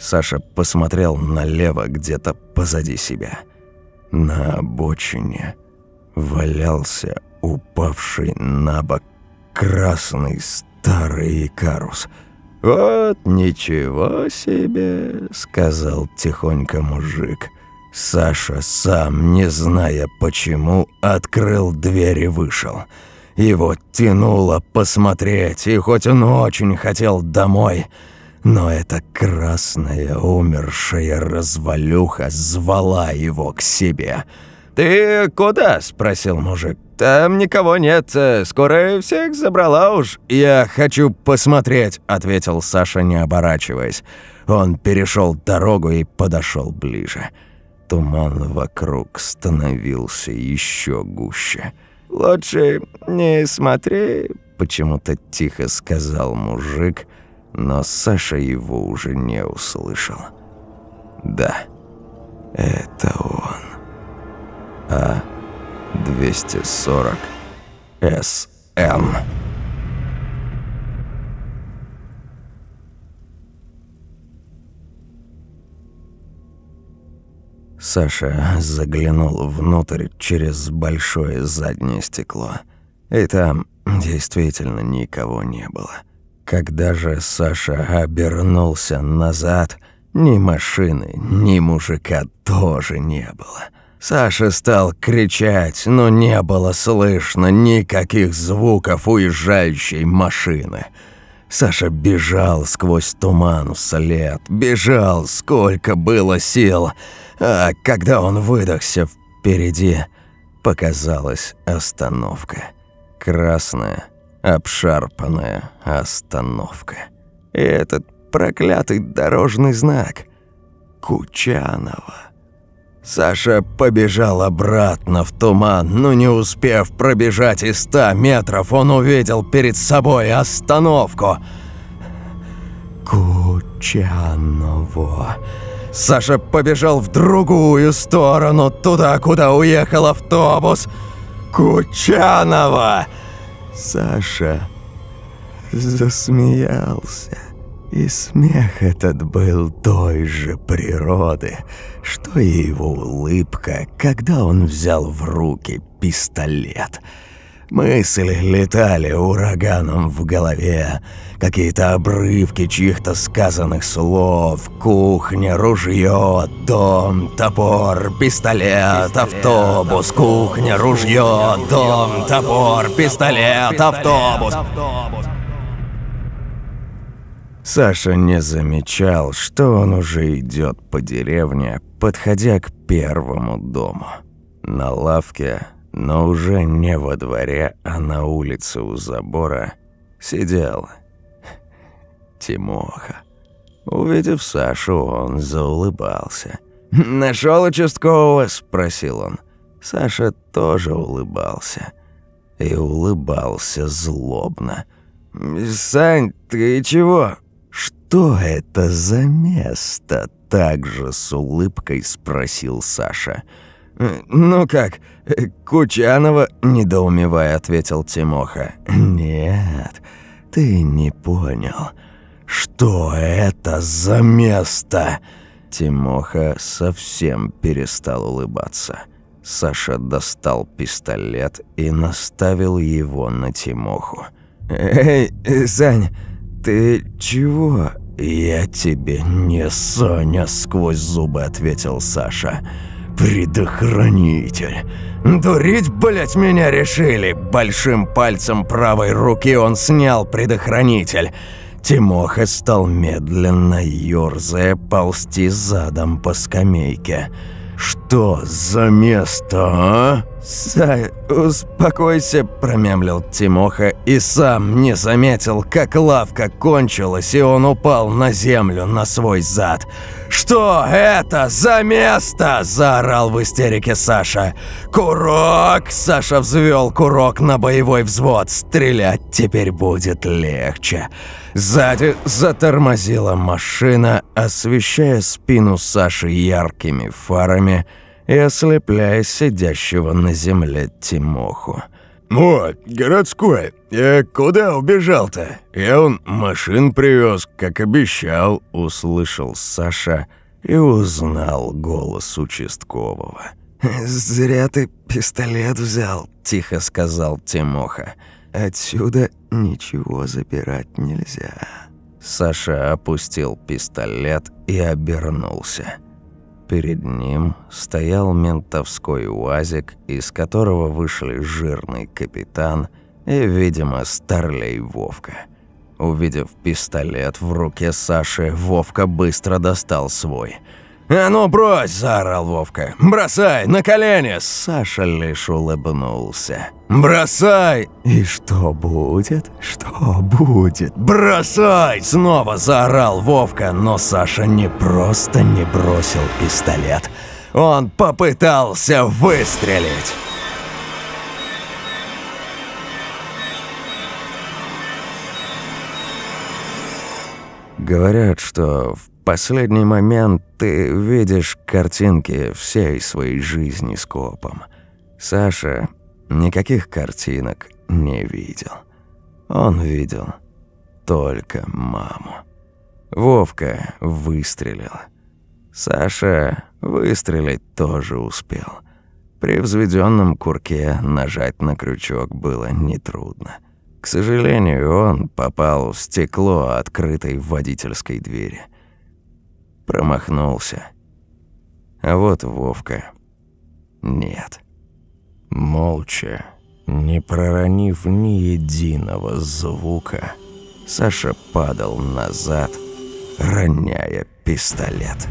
Саша посмотрел налево где-то позади себя. На обочине валялся упавший на бок красный старый Икарус. «Вот ничего себе!» — сказал тихонько мужик. Саша, сам не зная почему, открыл дверь и вышел. Его тянуло посмотреть, и хоть он очень хотел домой — но эта красная умершая развалюха звала его к себе. «Ты куда?» – спросил мужик. «Там никого нет, скоро всех забрала уж». «Я хочу посмотреть», – ответил Саша, не оборачиваясь. Он перешел дорогу и подошел ближе. Туман вокруг становился еще гуще. «Лучше не смотри», – почему-то тихо сказал мужик – но Саша его уже не услышал. Да, это он. А-240 СМ. Саша заглянул внутрь через большое заднее стекло. И там действительно никого не было. Когда же Саша обернулся назад, ни машины, ни мужика тоже не было. Саша стал кричать, но не было слышно никаких звуков уезжающей машины. Саша бежал сквозь туман вслед, бежал, сколько было сил. А когда он выдохся впереди, показалась остановка. Красная, обшарпанная остановка. И этот проклятый дорожный знак Кучанова. Саша побежал обратно в туман, но не успев пробежать и ста метров, он увидел перед собой остановку. Кучаново. Саша побежал в другую сторону, туда, куда уехал автобус. Кучанова! Саша засмеялся. И смех этот был той же природы, что и его улыбка, когда он взял в руки пистолет – Мысли летали ураганом в голове. Какие-то обрывки чьих-то сказанных слов. Кухня, ружье, дом, топор, пистолет, автобус. Кухня, ружье, дом, топор, пистолет, автобус. Саша не замечал, что он уже идет по деревне, подходя к первому дому. На лавке но уже не во дворе, а на улице у забора сидел Тимоха. Увидев Сашу, он заулыбался. «Нашел участкового?» – спросил он. Саша тоже улыбался. И улыбался злобно. «Сань, ты чего?» «Что это за место?» – также с улыбкой спросил Саша. «Ну как, Кучанова?» – недоумевая ответил Тимоха. «Нет, ты не понял. Что это за место?» Тимоха совсем перестал улыбаться. Саша достал пистолет и наставил его на Тимоху. «Эй, Сань, ты чего?» «Я тебе не Соня», – сквозь зубы ответил Саша. «Саша». «Предохранитель! Дурить, блять, меня решили!» Большим пальцем правой руки он снял предохранитель. Тимоха стал медленно, ёрзая, ползти задом по скамейке. «Что за место, а?» «Сай, успокойся», – промямлил Тимоха и сам не заметил, как лавка кончилась, и он упал на землю на свой зад. «Что это за место?» – заорал в истерике Саша. «Курок!» – Саша взвел курок на боевой взвод. «Стрелять теперь будет легче». Сзади затормозила машина, освещая спину Саши яркими фарами и ослепляя сидящего на земле Тимоху. «Вот, городской. Я куда убежал-то? Я он машин привез, как обещал», — услышал Саша и узнал голос участкового. «Зря ты пистолет взял», — тихо сказал Тимоха. «Отсюда ничего забирать нельзя». Саша опустил пистолет и обернулся. Перед ним стоял ментовской уазик, из которого вышли жирный капитан и, видимо, старлей Вовка. Увидев пистолет в руке Саши, Вовка быстро достал свой – «А ну брось!» – заорал Вовка. «Бросай! На колени!» Саша лишь улыбнулся. «Бросай!» «И что будет? Что будет?» «Бросай!» – снова заорал Вовка, но Саша не просто не бросил пистолет. Он попытался выстрелить. Говорят, что в последний момент ты видишь картинки всей своей жизни скопом. Саша никаких картинок не видел. Он видел только маму. Вовка выстрелил. Саша выстрелить тоже успел. При взведенном курке нажать на крючок было нетрудно. К сожалению, он попал в стекло открытой водительской двери. Промахнулся. А вот Вовка нет. Молча, не проронив ни единого звука, Саша падал назад, роняя пистолет.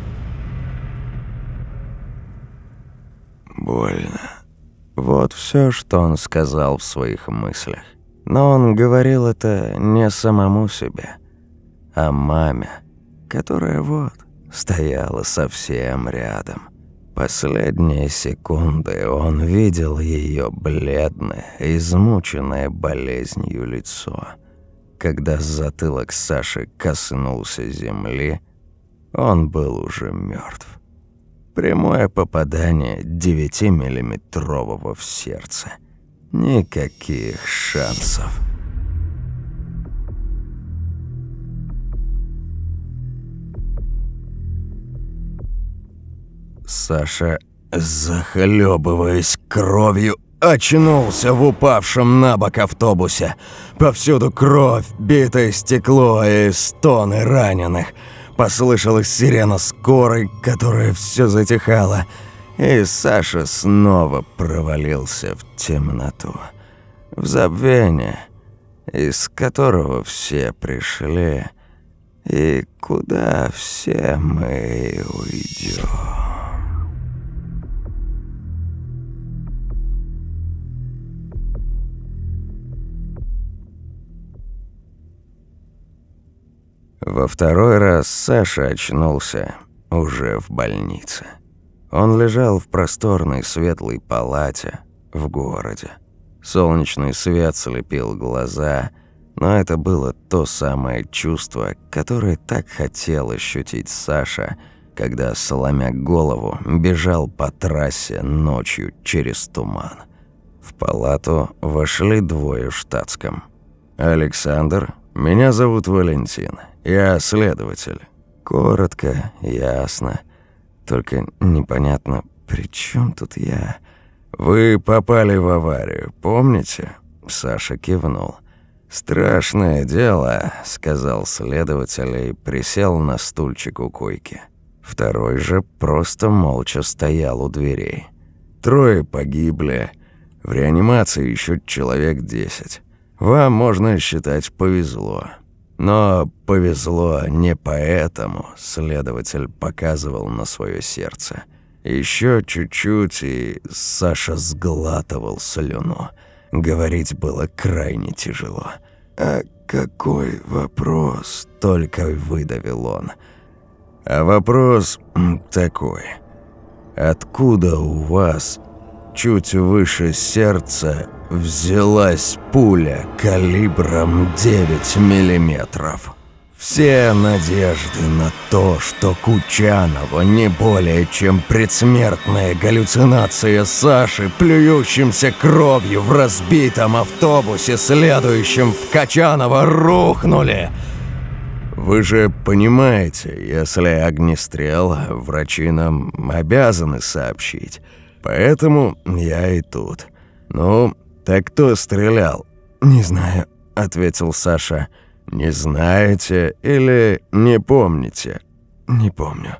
Больно. Вот все, что он сказал в своих мыслях. Но он говорил это не самому себе, а маме, которая вот стояла совсем рядом. Последние секунды он видел ее бледное, измученное болезнью лицо. Когда затылок Саши коснулся земли, он был уже мертв. Прямое попадание 9-миллиметрового в сердце – Никаких шансов. Саша, захлебываясь кровью, очнулся в упавшем на бок автобусе. Повсюду кровь, битое стекло и стоны раненых. Послышалась сирена скорой, которая все затихала – и Саша снова провалился в темноту, в забвение, из которого все пришли, и куда все мы уйдем. Во второй раз Саша очнулся уже в больнице. Он лежал в просторной светлой палате в городе. Солнечный свет слепил глаза, но это было то самое чувство, которое так хотел ощутить Саша, когда, сломя голову, бежал по трассе ночью через туман. В палату вошли двое в штатском. «Александр, меня зовут Валентин. Я следователь». Коротко, ясно. Только непонятно, при чем тут я? Вы попали в аварию, помните? Саша кивнул. «Страшное дело», — сказал следователь и присел на стульчик у койки. Второй же просто молча стоял у дверей. Трое погибли. В реанимации еще человек десять. Вам, можно считать, повезло. Но повезло не поэтому, следователь показывал на свое сердце. Еще чуть-чуть, и Саша сглатывал слюну. Говорить было крайне тяжело. «А какой вопрос?» – только выдавил он. «А вопрос такой. Откуда у вас, чуть выше сердца, взялась пуля калибром 9 миллиметров. Все надежды на то, что Кучанова не более чем предсмертная галлюцинация Саши, плюющимся кровью в разбитом автобусе, следующем в Качаново, рухнули. Вы же понимаете, если огнестрел, врачи нам обязаны сообщить. Поэтому я и тут. Ну, «Так кто стрелял?» «Не знаю», — ответил Саша. «Не знаете или не помните?» «Не помню».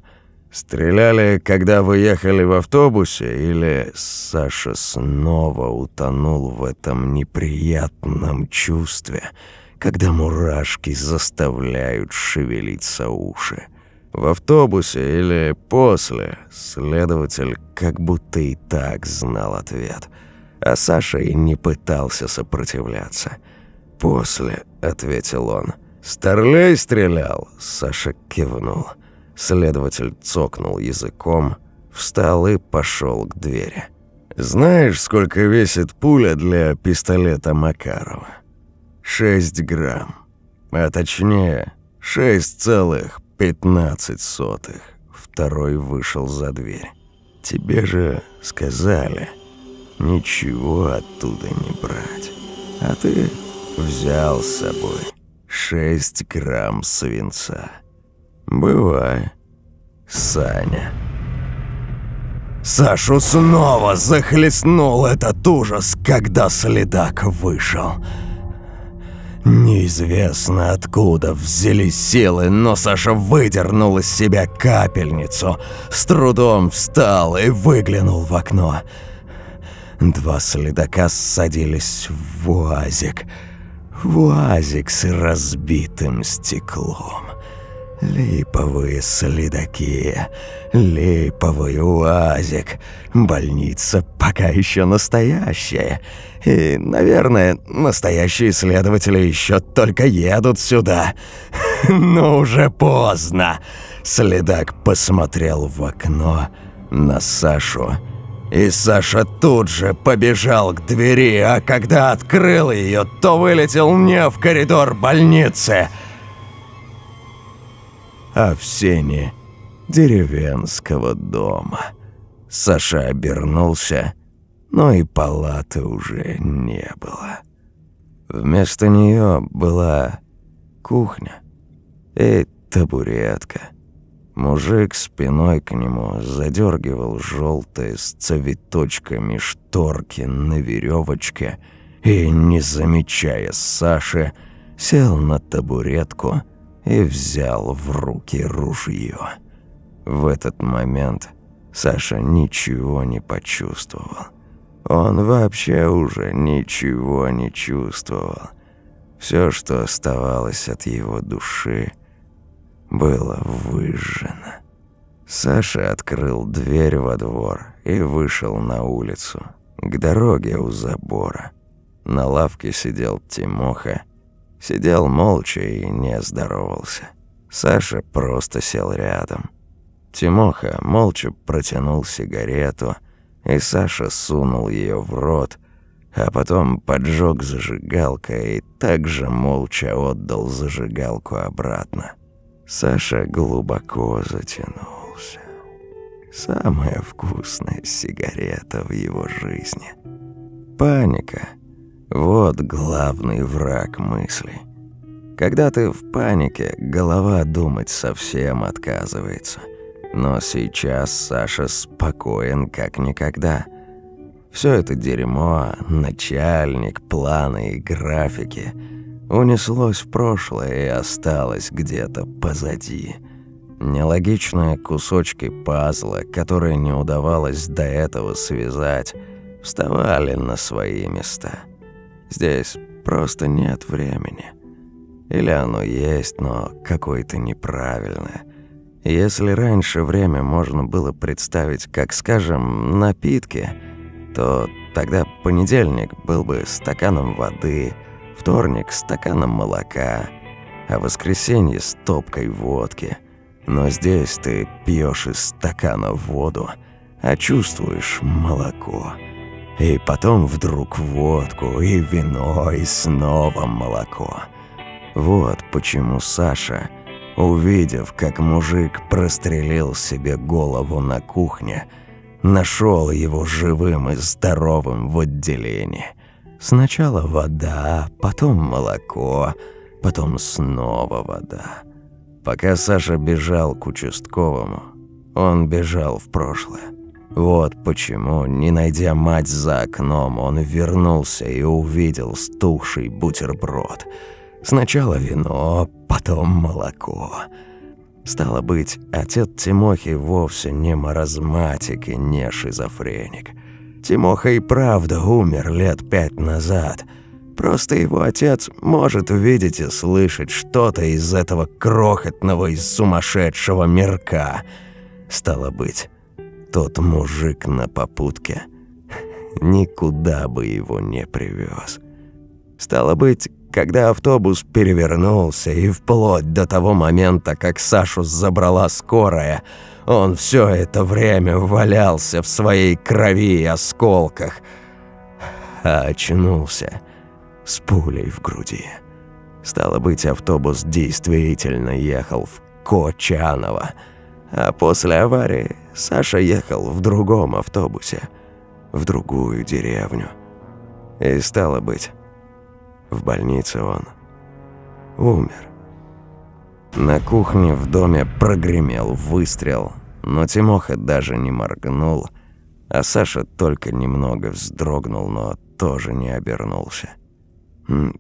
«Стреляли, когда вы ехали в автобусе, или...» Саша снова утонул в этом неприятном чувстве, когда мурашки заставляют шевелиться уши. В автобусе или после следователь как будто и так знал ответ — а Саша и не пытался сопротивляться. «После», — ответил он. «Старлей стрелял?» — Саша кивнул. Следователь цокнул языком, встал и пошел к двери. «Знаешь, сколько весит пуля для пистолета Макарова?» «Шесть грамм. А точнее, Шесть целых пятнадцать сотых. Второй вышел за дверь. Тебе же сказали, ничего оттуда не брать. А ты взял с собой шесть грамм свинца. Бывай, Саня. Сашу снова захлестнул этот ужас, когда следак вышел. Неизвестно откуда взялись силы, но Саша выдернул из себя капельницу, с трудом встал и выглянул в окно. Два следака садились в УАЗик. В УАЗик с разбитым стеклом. Липовые следаки, липовый уазик, больница пока еще настоящая. И, наверное, настоящие следователи еще только едут сюда. Но уже поздно. Следак посмотрел в окно на Сашу. И Саша тут же побежал к двери, а когда открыл ее, то вылетел не в коридор больницы, а в сене деревенского дома. Саша обернулся, но и палаты уже не было. Вместо нее была кухня и табуретка. Мужик спиной к нему задергивал желтые с цветочками шторки на веревочке и, не замечая Саши, сел на табуретку и взял в руки ружье. В этот момент Саша ничего не почувствовал. Он вообще уже ничего не чувствовал. Все, что оставалось от его души, было выжжено. Саша открыл дверь во двор и вышел на улицу, к дороге у забора. На лавке сидел Тимоха Сидел молча и не здоровался. Саша просто сел рядом. Тимоха молча протянул сигарету, и Саша сунул ее в рот, а потом поджег зажигалкой и также молча отдал зажигалку обратно. Саша глубоко затянулся. Самая вкусная сигарета в его жизни. Паника — вот главный враг мысли. Когда ты в панике, голова думать совсем отказывается. Но сейчас Саша спокоен как никогда. Все это дерьмо, начальник, планы и графики унеслось в прошлое и осталось где-то позади. Нелогичные кусочки пазла, которые не удавалось до этого связать, вставали на свои места – Здесь просто нет времени. Или оно есть, но какое-то неправильное. Если раньше время можно было представить как, скажем, напитки, то тогда понедельник был бы стаканом воды, вторник – стаканом молока, а воскресенье – стопкой водки. Но здесь ты пьешь из стакана воду, а чувствуешь молоко – и потом вдруг водку, и вино, и снова молоко. Вот почему Саша, увидев, как мужик прострелил себе голову на кухне, нашел его живым и здоровым в отделении. Сначала вода, потом молоко, потом снова вода. Пока Саша бежал к участковому, он бежал в прошлое. Вот почему, не найдя мать за окном, он вернулся и увидел стухший бутерброд. Сначала вино, потом молоко. Стало быть, отец Тимохи вовсе не маразматик и не шизофреник. Тимоха и правда умер лет пять назад. Просто его отец может увидеть и слышать что-то из этого крохотного и сумасшедшего мирка. Стало быть, тот мужик на попутке никуда бы его не привез. Стало быть, когда автобус перевернулся и вплоть до того момента, как Сашу забрала скорая, он все это время валялся в своей крови и осколках, а очнулся с пулей в груди. Стало быть, автобус действительно ехал в Кочаново. А после аварии Саша ехал в другом автобусе, в другую деревню. И стало быть, в больнице он умер. На кухне в доме прогремел выстрел, но Тимоха даже не моргнул, а Саша только немного вздрогнул, но тоже не обернулся.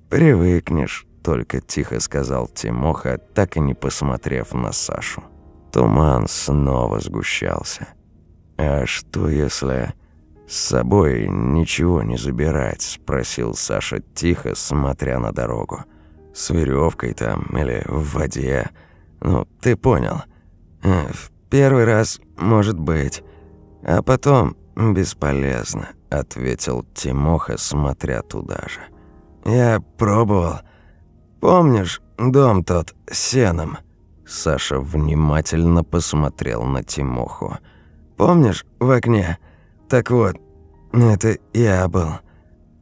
«Привыкнешь», — только тихо сказал Тимоха, так и не посмотрев на Сашу. Туман снова сгущался. «А что если...» «С собой ничего не забирать?» – спросил Саша тихо, смотря на дорогу. «С веревкой там или в воде. Ну, ты понял. Э, в первый раз, может быть. А потом бесполезно», – ответил Тимоха, смотря туда же. «Я пробовал. Помнишь дом тот с сеном?» Саша внимательно посмотрел на Тимоху. «Помнишь в окне?» Так вот, это я был.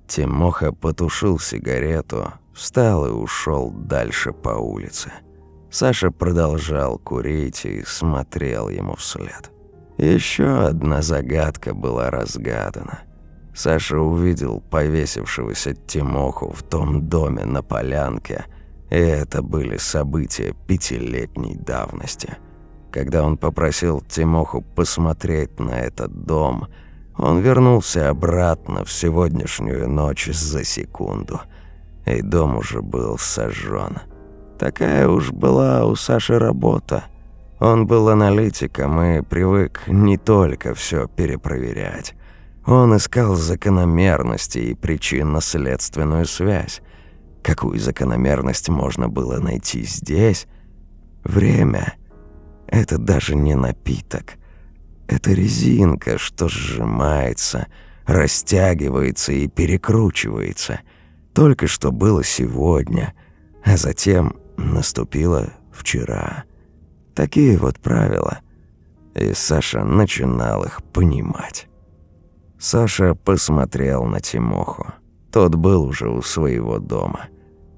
Тимоха потушил сигарету, встал и ушел дальше по улице. Саша продолжал курить и смотрел ему вслед. Еще одна загадка была разгадана. Саша увидел повесившегося Тимоху в том доме на полянке, и это были события пятилетней давности. Когда он попросил Тимоху посмотреть на этот дом – он вернулся обратно в сегодняшнюю ночь за секунду, и дом уже был сожжен. Такая уж была у Саши работа. Он был аналитиком и привык не только все перепроверять. Он искал закономерности и причинно-следственную связь. Какую закономерность можно было найти здесь? Время – это даже не напиток – это резинка, что сжимается, растягивается и перекручивается. Только что было сегодня, а затем наступило вчера. Такие вот правила. И Саша начинал их понимать. Саша посмотрел на Тимоху. Тот был уже у своего дома.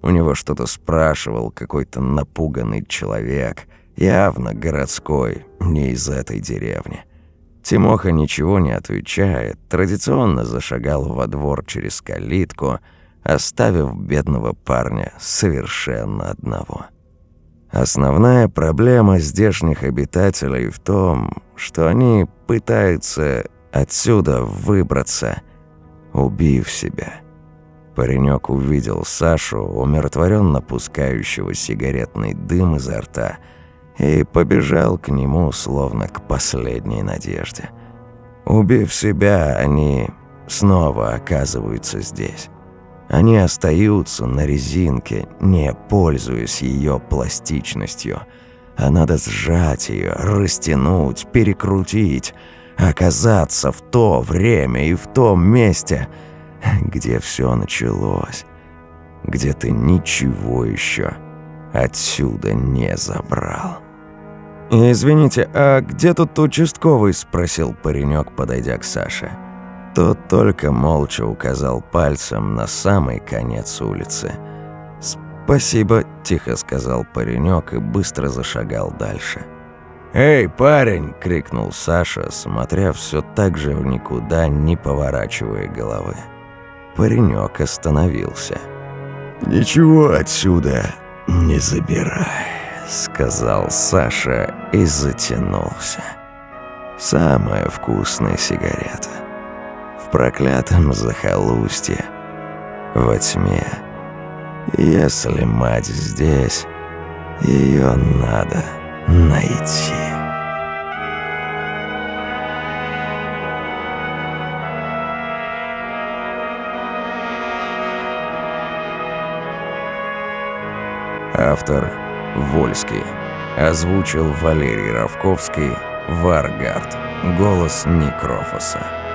У него что-то спрашивал какой-то напуганный человек, явно городской, не из этой деревни. Тимоха, ничего не отвечая, традиционно зашагал во двор через калитку, оставив бедного парня совершенно одного. Основная проблема здешних обитателей в том, что они пытаются отсюда выбраться, убив себя. Паренек увидел Сашу, умиротворенно пускающего сигаретный дым изо рта, и побежал к нему, словно к последней надежде. Убив себя, они снова оказываются здесь. Они остаются на резинке, не пользуясь ее пластичностью. А надо сжать ее, растянуть, перекрутить, оказаться в то время и в том месте, где все началось, где ты ничего еще отсюда не забрал. «Извините, а где тут участковый?» – спросил паренек, подойдя к Саше. Тот только молча указал пальцем на самый конец улицы. «Спасибо», – тихо сказал паренек и быстро зашагал дальше. «Эй, парень!» – крикнул Саша, смотря все так же в никуда, не поворачивая головы. Паренек остановился. «Ничего отсюда не забирай» сказал Саша и затянулся. Самая вкусная сигарета. В проклятом захолустье, во тьме. Если мать здесь, ее надо найти. Автор Вольский. Озвучил Валерий Равковский. Варгард. Голос Некрофоса.